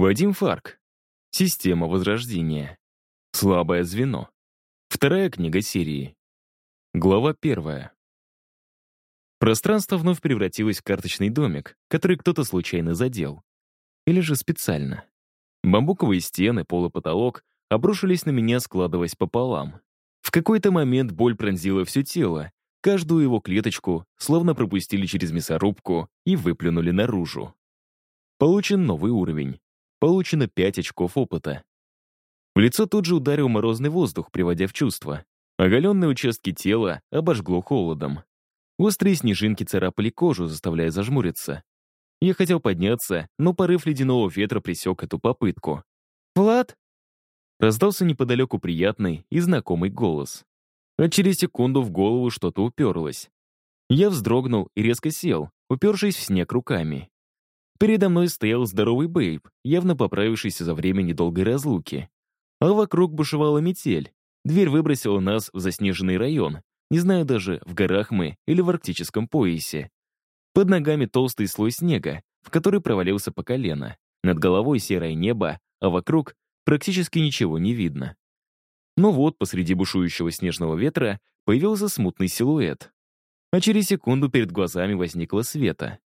Вадим Фарк. Система возрождения. Слабое звено. Вторая книга серии. Глава первая. Пространство вновь превратилось в карточный домик, который кто-то случайно задел. Или же специально. Бамбуковые стены, пол и потолок обрушились на меня, складываясь пополам. В какой-то момент боль пронзила все тело, каждую его клеточку словно пропустили через мясорубку и выплюнули наружу. Получен новый уровень. Получено 5 очков опыта. В лицо тут же ударил морозный воздух, приводя в чувство. Оголенные участки тела обожгло холодом. Острые снежинки царапали кожу, заставляя зажмуриться. Я хотел подняться, но порыв ледяного ветра пресек эту попытку. «Влад?» Раздался неподалеку приятный и знакомый голос. А через секунду в голову что-то уперлось. Я вздрогнул и резко сел, упершись в снег руками. Передо мной стоял здоровый Бейб, явно поправившийся за время недолгой разлуки. А вокруг бушевала метель. Дверь выбросила нас в заснеженный район. Не знаю даже, в горах мы или в арктическом поясе. Под ногами толстый слой снега, в который провалился по колено. Над головой серое небо, а вокруг практически ничего не видно. Но вот посреди бушующего снежного ветра появился смутный силуэт. А через секунду перед глазами возникло света.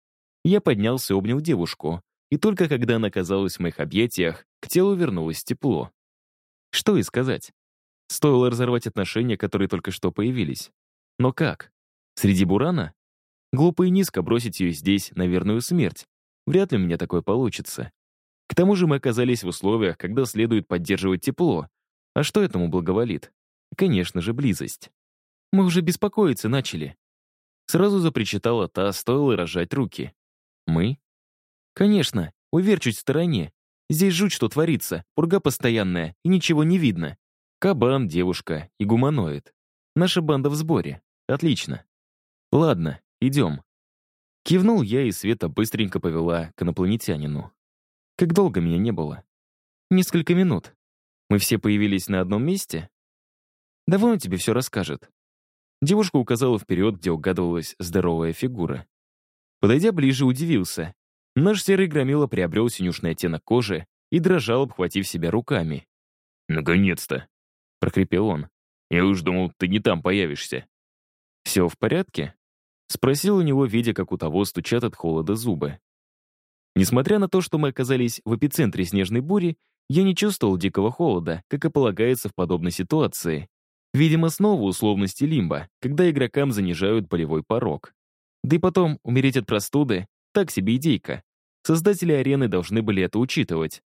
Я поднялся и обнял девушку, и только когда она оказалась в моих объятиях, к телу вернулось тепло. Что и сказать. Стоило разорвать отношения, которые только что появились. Но как? Среди бурана? Глупо и низко бросить ее здесь на верную смерть. Вряд ли у меня такое получится. К тому же мы оказались в условиях, когда следует поддерживать тепло. А что этому благоволит? Конечно же, близость. Мы уже беспокоиться начали. Сразу запричитала та, стоило рожать руки. Мы? Конечно, уверь чуть в стороне. Здесь жуть, что творится, пурга постоянная, и ничего не видно. Кабан, девушка и гуманоид. Наша банда в сборе. Отлично. Ладно, идем. Кивнул я, и Света быстренько повела к инопланетянину. Как долго меня не было? Несколько минут. Мы все появились на одном месте? Давай он тебе все расскажет. Девушка указала вперед, где угадывалась здоровая фигура. Подойдя ближе, удивился. Наш серый громила приобрел синюшный оттенок кожи и дрожал, обхватив себя руками. «Наконец-то!» — прокрепел он. «Я уж думал, ты не там появишься». «Все в порядке?» — спросил у него, видя, как у того стучат от холода зубы. Несмотря на то, что мы оказались в эпицентре снежной бури, я не чувствовал дикого холода, как и полагается в подобной ситуации. Видимо, снова условности лимба, когда игрокам занижают болевой порог. Да и потом, умереть от простуды — так себе идейка. Создатели арены должны были это учитывать.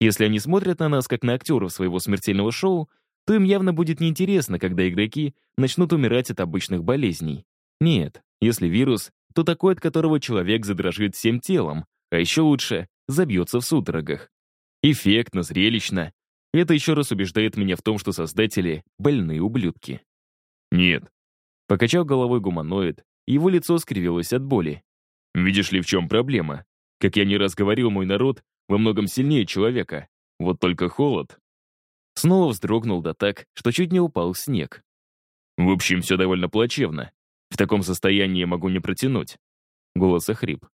Если они смотрят на нас как на актеров своего смертельного шоу, то им явно будет неинтересно, когда игроки начнут умирать от обычных болезней. Нет, если вирус, то такой, от которого человек задрожит всем телом, а еще лучше — забьется в судорогах. Эффектно, зрелищно. Это еще раз убеждает меня в том, что создатели — больные ублюдки. «Нет», — покачал головой гуманоид, его лицо скривилось от боли. «Видишь ли, в чем проблема? Как я не раз говорил, мой народ во многом сильнее человека. Вот только холод». Снова вздрогнул да так, что чуть не упал снег. «В общем, все довольно плачевно. В таком состоянии могу не протянуть». Голос охрип.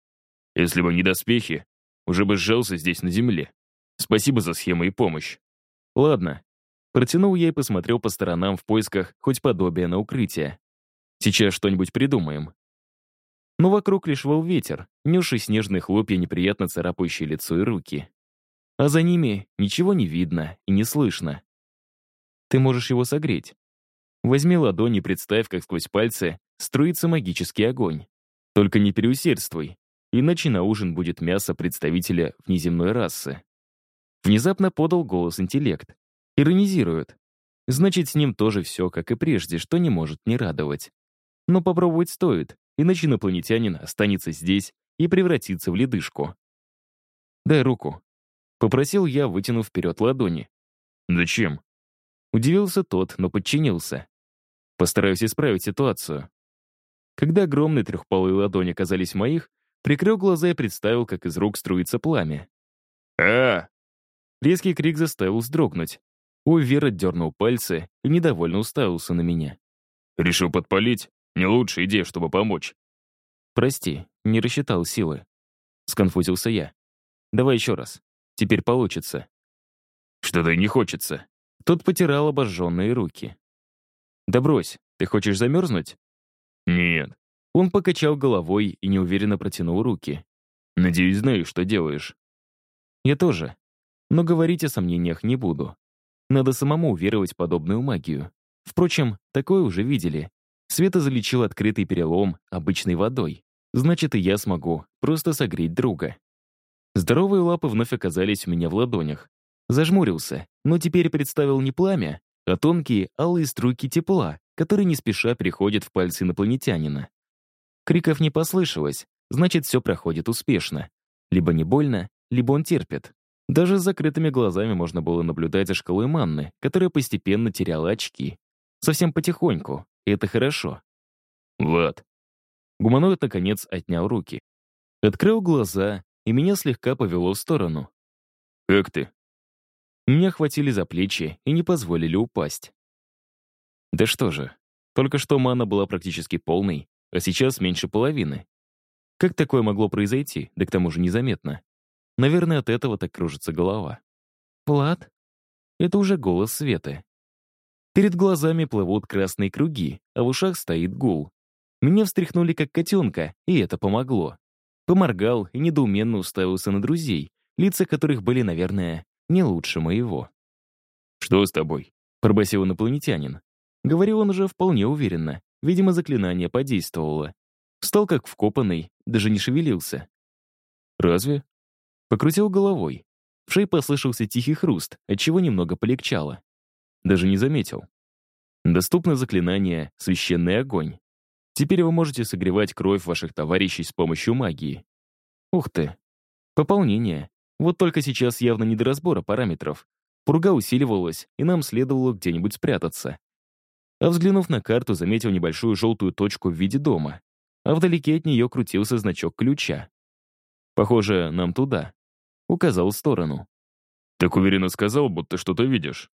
«Если бы не доспехи, уже бы сжался здесь на земле. Спасибо за схему и помощь». «Ладно». Протянул я и посмотрел по сторонам в поисках хоть подобия на укрытие. Сейчас что-нибудь придумаем. Но вокруг лишь вол ветер, несший снежные хлопья, неприятно царапающие лицо и руки. А за ними ничего не видно и не слышно. Ты можешь его согреть. Возьми ладонь и представь, как сквозь пальцы струится магический огонь. Только не переусердствуй, иначе на ужин будет мясо представителя внеземной расы. Внезапно подал голос интеллект. Иронизирует. Значит, с ним тоже все, как и прежде, что не может не радовать. Но попробовать стоит, иначе инопланетянин останется здесь и превратится в ледышку. «Дай руку», — попросил я, вытянув вперед ладони. «Зачем?» Удивился тот, но подчинился. Постараюсь исправить ситуацию. Когда огромные трехпалые ладони оказались моих, прикрыл глаза и представил, как из рук струится пламя. а Резкий крик заставил вздрогнуть. Увер отдернул пальцы и недовольно уставился на меня. «Решил подпалить?» Не лучшая идея, чтобы помочь. Прости, не рассчитал силы. Сконфузился я. Давай еще раз. теперь получится. Что-то не хочется. Тот потирал обожженные руки. Да брось, ты хочешь замерзнуть? Нет. Он покачал головой и неуверенно протянул руки. Надеюсь, знаешь, что делаешь. Я тоже. Но говорить о сомнениях не буду. Надо самому уверовать в подобную магию. Впрочем, такое уже видели. Света залечил открытый перелом обычной водой. Значит, и я смогу просто согреть друга. Здоровые лапы вновь оказались у меня в ладонях. Зажмурился, но теперь представил не пламя, а тонкие алые струйки тепла, которые не спеша переходят в пальцы инопланетянина. Криков не послышалось, значит, все проходит успешно. Либо не больно, либо он терпит. Даже с закрытыми глазами можно было наблюдать за шкалой манны, которая постепенно теряла очки. Совсем потихоньку, это хорошо. Влад. Гуманоид, наконец, отнял руки. Открыл глаза, и меня слегка повело в сторону. «Как ты?» Меня хватили за плечи и не позволили упасть. Да что же, только что мана была практически полной, а сейчас меньше половины. Как такое могло произойти, да к тому же незаметно? Наверное, от этого так кружится голова. «Влад?» Это уже голос Светы. Перед глазами плывут красные круги, а в ушах стоит гул. Меня встряхнули как котенка, и это помогло. Поморгал и недоуменно уставился на друзей, лица которых были, наверное, не лучше моего. «Что с тобой?» — пробасил инопланетянин. Говорил он уже вполне уверенно. Видимо, заклинание подействовало. Встал как вкопанный, даже не шевелился. «Разве?» Покрутил головой. В шее послышался тихий хруст, отчего немного полегчало. Даже не заметил. Доступно заклинание «Священный огонь». Теперь вы можете согревать кровь ваших товарищей с помощью магии. Ух ты. Пополнение. Вот только сейчас явно не до разбора параметров. Пурга усиливалась, и нам следовало где-нибудь спрятаться. А взглянув на карту, заметил небольшую желтую точку в виде дома. А вдалеке от нее крутился значок ключа. Похоже, нам туда. Указал в сторону. Так уверенно сказал, будто что-то видишь.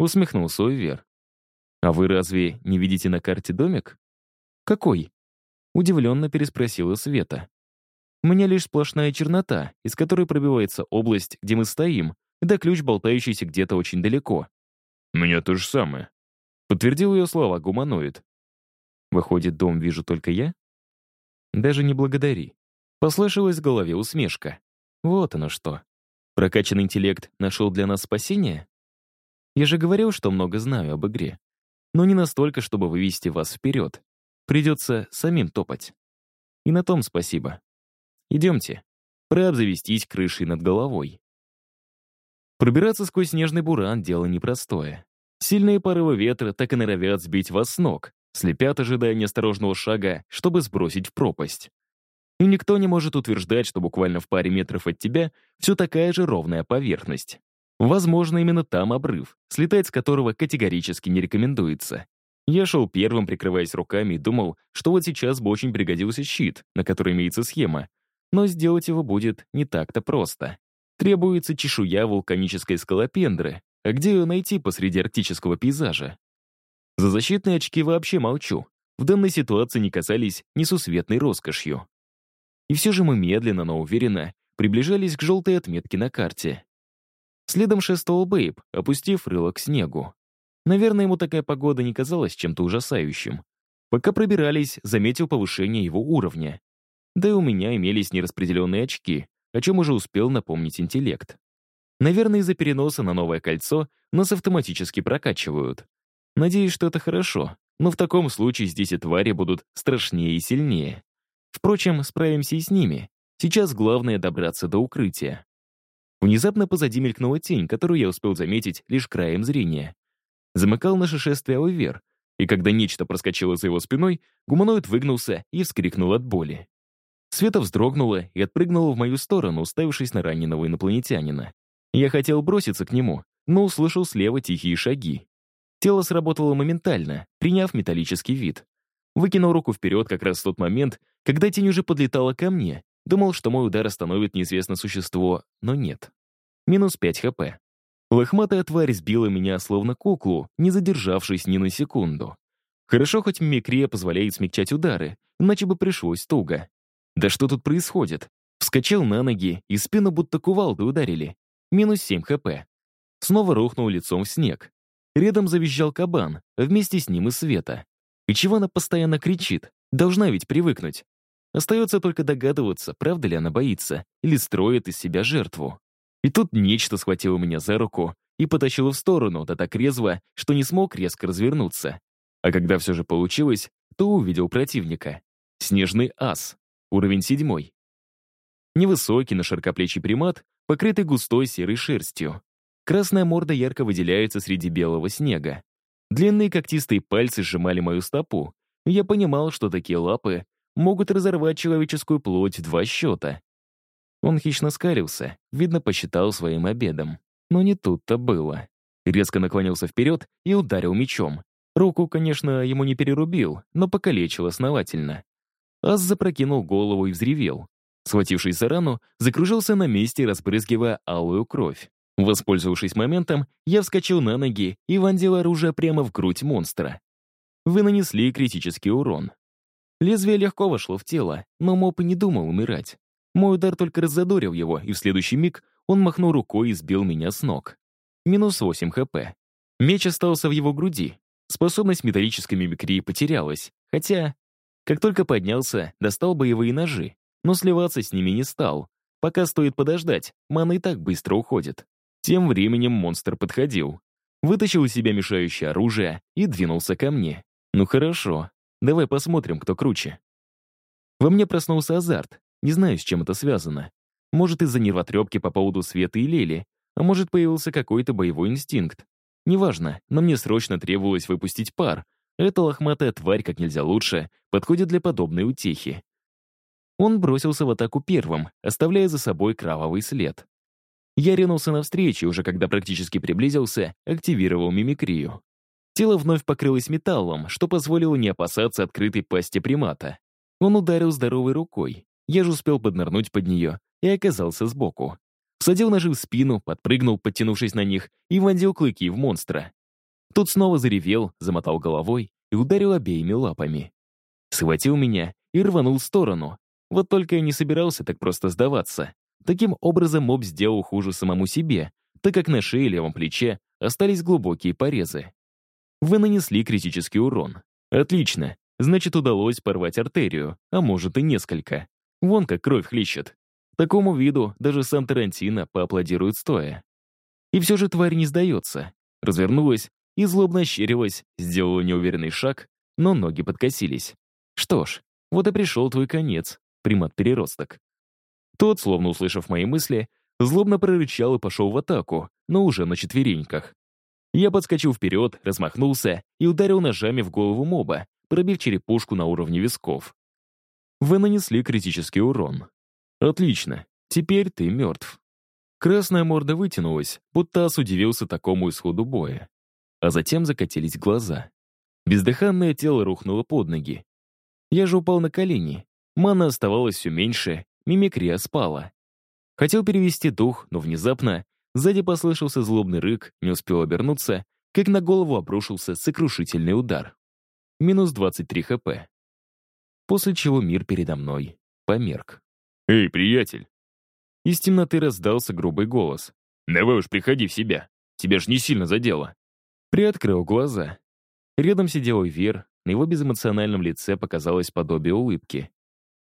Усмехнулся Увер. «А вы разве не видите на карте домик?» «Какой?» Удивленно переспросила Света. У меня лишь сплошная чернота, из которой пробивается область, где мы стоим, да ключ, болтающийся где-то очень далеко. «У меня то же самое», — подтвердил ее слова гуманоид. «Выходит, дом вижу только я?» «Даже не благодари». Послышалась в голове усмешка. «Вот оно что. Прокачанный интеллект нашел для нас спасение? Я же говорил, что много знаю об игре. Но не настолько, чтобы вывести вас вперед. Придется самим топать. И на том спасибо. Идемте. Пора обзавестись крышей над головой. Пробираться сквозь снежный буран — дело непростое. Сильные порывы ветра так и норовят сбить вас с ног, слепят, ожидая неосторожного шага, чтобы сбросить в пропасть. И никто не может утверждать, что буквально в паре метров от тебя все такая же ровная поверхность. Возможно, именно там обрыв, слетать с которого категорически не рекомендуется. Я шел первым, прикрываясь руками, и думал, что вот сейчас бы очень пригодился щит, на который имеется схема, но сделать его будет не так-то просто. Требуется чешуя вулканической скалопендры, а где ее найти посреди арктического пейзажа? За защитные очки вообще молчу. В данной ситуации не касались несусветной роскошью. И все же мы медленно, но уверенно приближались к желтой отметке на карте. Следом шествовал Бэйб, опустив рыло к снегу. Наверное, ему такая погода не казалась чем-то ужасающим. Пока пробирались, заметил повышение его уровня. Да и у меня имелись нераспределенные очки, о чем уже успел напомнить интеллект. Наверное, из-за переноса на новое кольцо нас автоматически прокачивают. Надеюсь, что это хорошо, но в таком случае здесь и твари будут страшнее и сильнее. Впрочем, справимся и с ними. Сейчас главное добраться до укрытия. Внезапно позади мелькнула тень, которую я успел заметить лишь краем зрения. Замыкал наше шествие Овер, и когда нечто проскочило за его спиной, гуманоид выгнулся и вскрикнул от боли. Света вздрогнула и отпрыгнула в мою сторону, уставившись на раненого инопланетянина. Я хотел броситься к нему, но услышал слева тихие шаги. Тело сработало моментально, приняв металлический вид. Выкинул руку вперед как раз в тот момент, когда тень уже подлетала ко мне. Думал, что мой удар остановит неизвестное существо, но нет. Минус 5 хп. Лохматая тварь сбила меня словно куклу, не задержавшись ни на секунду. Хорошо, хоть мимикрия позволяет смягчать удары, иначе бы пришлось туго. Да что тут происходит? Вскочил на ноги, и спину будто кувалды ударили. минус 7 хп. Снова рухнул лицом в снег. Рядом завизжал кабан, а вместе с ним и Света. И чего она постоянно кричит? Должна ведь привыкнуть. Остается только догадываться, правда ли она боится, или строит из себя жертву. И тут нечто схватило меня за руку и потащило в сторону, да так резво, что не смог резко развернуться. А когда все же получилось, то увидел противника. Снежный ас, уровень седьмой. Невысокий, на широкоплечий примат, покрытый густой серой шерстью. Красная морда ярко выделяется среди белого снега. Длинные когтистые пальцы сжимали мою стопу. Я понимал, что такие лапы могут разорвать человеческую плоть два счета. Он хищно скалился, видно, посчитал своим обедом. Но не тут-то было. Резко наклонился вперед и ударил мечом. Руку, конечно, ему не перерубил, но покалечил основательно. Ас запрокинул голову и взревел. Схватившись за рану, закружился на месте, разбрызгивая алую кровь. Воспользовавшись моментом, я вскочил на ноги и вонзил оружие прямо в грудь монстра. Вы нанесли критический урон. Лезвие легко вошло в тело, но моб и не думал умирать. Мой удар только раззадорил его, и в следующий миг он махнул рукой и сбил меня с ног. Минус 8 хп. Меч остался в его груди. Способность металлической мимикрии потерялась, хотя... Как только поднялся, достал боевые ножи, но сливаться с ними не стал. Пока стоит подождать, мана и так быстро уходит. Тем временем монстр подходил. Вытащил из себя мешающее оружие и двинулся ко мне. Ну хорошо, давай посмотрим, кто круче. Во мне проснулся азарт, не знаю, с чем это связано. Может, из-за нервотрепки по поводу Света и Лели, а может, появился какой-то боевой инстинкт. Неважно, но мне срочно требовалось выпустить пар. Эта лохматая тварь как нельзя лучше подходит для подобной утехи. Он бросился в атаку первым, оставляя за собой кровавый след. Я ринулся навстречу, уже когда практически приблизился, активировал мимикрию. Тело вновь покрылось металлом, что позволило не опасаться открытой пасти примата. Он ударил здоровой рукой. Я же успел поднырнуть под нее и оказался сбоку. Всадил ножи в спину, подпрыгнул, подтянувшись на них, и вонзил клыки в монстра. Тот снова заревел, замотал головой и ударил обеими лапами. Схватил меня и рванул в сторону, вот только я не собирался так просто сдаваться. Таким образом, моб сделал хуже самому себе, так как на шее и левом плече остались глубокие порезы. Вы нанесли критический урон. Отлично. Значит, удалось порвать артерию, а может и несколько. Вон как кровь хлещет. Такому виду даже сам Тарантино поаплодирует стоя. И все же тварь не сдается. Развернулась и злобно ощерилась, сделала неуверенный шаг, но ноги подкосились. Что ж, вот и пришел твой конец, примат-переросток. Тот, словно услышав мои мысли, злобно прорычал и пошел в атаку, но уже на четвереньках. Я подскочил вперед, размахнулся и ударил ножами в голову моба, пробив черепушку на уровне висков. Вы нанесли критический урон. Отлично, теперь ты мертв. Красная морда вытянулась, будто ас удивился такому исходу боя. А затем закатились глаза. Бездыханное тело рухнуло под ноги. Я же упал на колени, Мана оставалось все меньше, мимикрия спала. Хотел перевести дух, но внезапно сзади послышался злобный рык, не успел обернуться, как на голову обрушился сокрушительный удар. Минус 23 хп. После чего мир передо мной померк. «Эй, приятель!» Из темноты раздался грубый голос. «Давай уж приходи в себя. Тебя ж не сильно задело». Приоткрыл глаза. Рядом сидел Вер, на его безэмоциональном лице показалось подобие улыбки.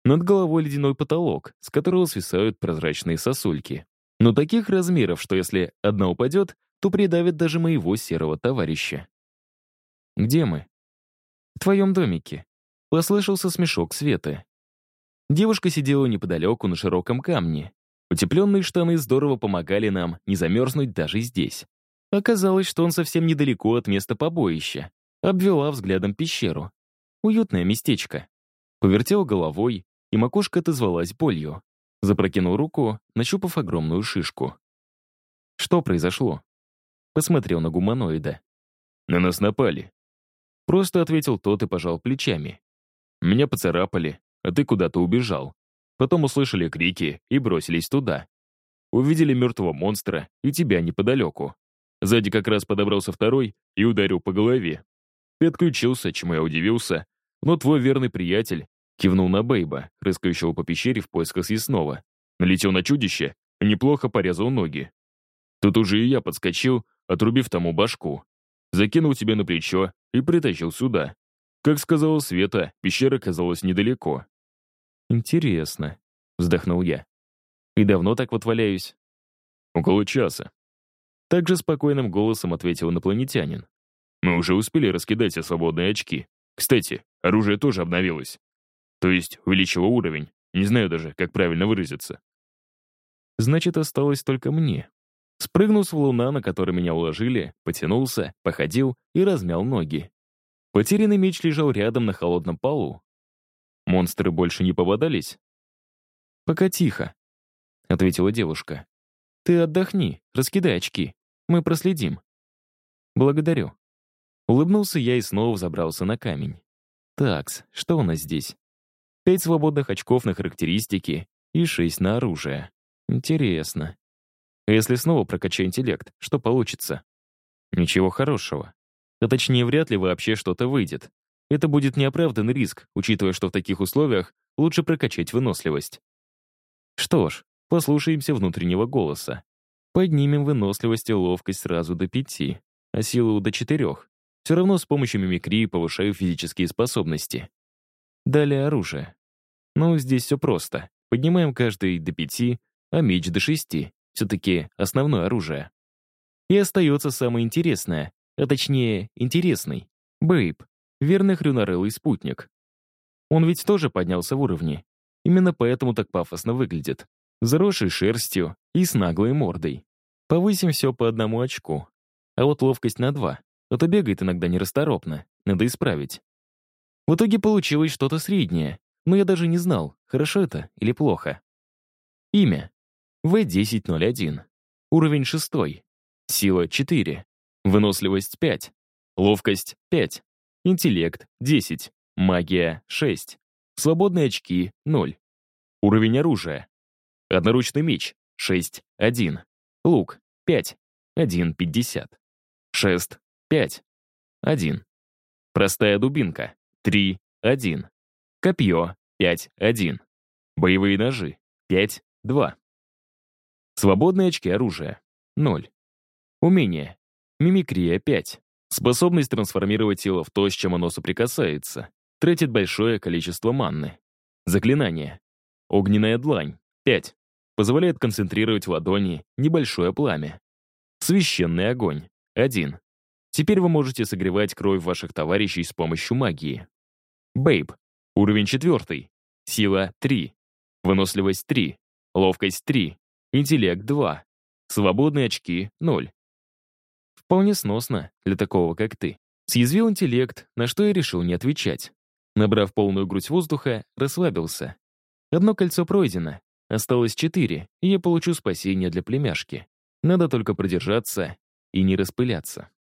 Над головой ледяной потолок, с которого свисают прозрачные сосульки. Но таких размеров, что если одна упадет, то придавит даже моего серого товарища. «Где мы?» «В твоем домике», — послышался смешок Светы. Девушка сидела неподалеку на широком камне. Утепленные штаны здорово помогали нам не замерзнуть даже здесь. Оказалось, что он совсем недалеко от места побоища. Обвела взглядом пещеру. Уютное местечко. Повертел головой, и макушка отозвалась болью. Запрокинул руку, нащупав огромную шишку. Что произошло? Посмотрел на гуманоида. На нас напали. Просто ответил тот и пожал плечами. Меня поцарапали, а ты куда-то убежал. Потом услышали крики и бросились туда. Увидели мертвого монстра и тебя неподалеку. Сзади как раз подобрался второй и ударил по голове. Ты отключился, чему я удивился, но твой верный приятель Кивнул на Бейба, рыскающего по пещере в поисках съестного. Налетел на чудище, неплохо порезал ноги. Тут уже и я подскочил, отрубив тому башку. Закинул тебе на плечо и притащил сюда. Как сказала Света, пещера казалась недалеко. «Интересно», — вздохнул я. «И давно так вот валяюсь?» «Около часа». Также спокойным голосом ответил инопланетянин. «Мы уже успели раскидать все свободные очки. Кстати, оружие тоже обновилось. То есть увеличило уровень. Не знаю даже, как правильно выразиться. Значит, осталось только мне. Спрыгнул с валуна, на который меня уложили, потянулся, походил и размял ноги. Потерянный меч лежал рядом на холодном полу. Монстры больше не попадались? «Пока тихо», — ответила девушка. «Ты отдохни, раскидай очки. Мы проследим». «Благодарю». Улыбнулся я и снова забрался на камень. «Такс, что у нас здесь?» Пять свободных очков на характеристики и шесть на оружие. Интересно. Если снова прокачаю интеллект, что получится? Ничего хорошего. А точнее, вряд ли вообще что-то выйдет. Это будет неоправданный риск, учитывая, что в таких условиях лучше прокачать выносливость. Что ж, послушаемся внутреннего голоса. Поднимем выносливость и ловкость сразу до пяти, а силу до четырех. Все равно с помощью мимикрии повышаю физические способности. Далее оружие. Ну, здесь все просто. Поднимаем каждый до пяти, а меч до шести. Все-таки основное оружие. И остается самое интересное, а точнее, интересный. Бэйб, верный хрюнорылый спутник. Он ведь тоже поднялся в уровне. Именно поэтому так пафосно выглядит. Заросший шерстью и с наглой мордой. Повысим все по одному очку. А вот ловкость на два. А то бегает иногда нерасторопно. Надо исправить. В итоге получилось что-то среднее, но я даже не знал, хорошо это или плохо. Имя. В1001. Уровень 6. Сила 4. Выносливость 5. Ловкость 5. Интеллект 10. Магия 6. Свободные очки 0. Уровень оружия. Одноручный меч 6. 1. Лук 5. 1. 50. Шест 5. 1. Простая дубинка 3. 1. Копье 5-1. Боевые ножи 5-2. Свободные очки оружия 0. Умение. Мимикрия 5. Способность трансформировать тело в то, с чем оно соприкасается. Тратит большое количество манны. Заклинание. Огненная длань 5. Позволяет концентрировать в ладони небольшое пламя. Священный огонь 1. Теперь вы можете согревать кровь ваших товарищей с помощью магии. Бейб. Уровень четвертый. Сила 3. Выносливость 3. Ловкость 3. Интеллект 2. Свободные очки 0. Вполне сносно для такого, как ты. Съязвил интеллект, на что я решил не отвечать. Набрав полную грудь воздуха, расслабился. Одно кольцо пройдено, осталось четыре, и я получу спасение для племяшки. Надо только продержаться и не распыляться.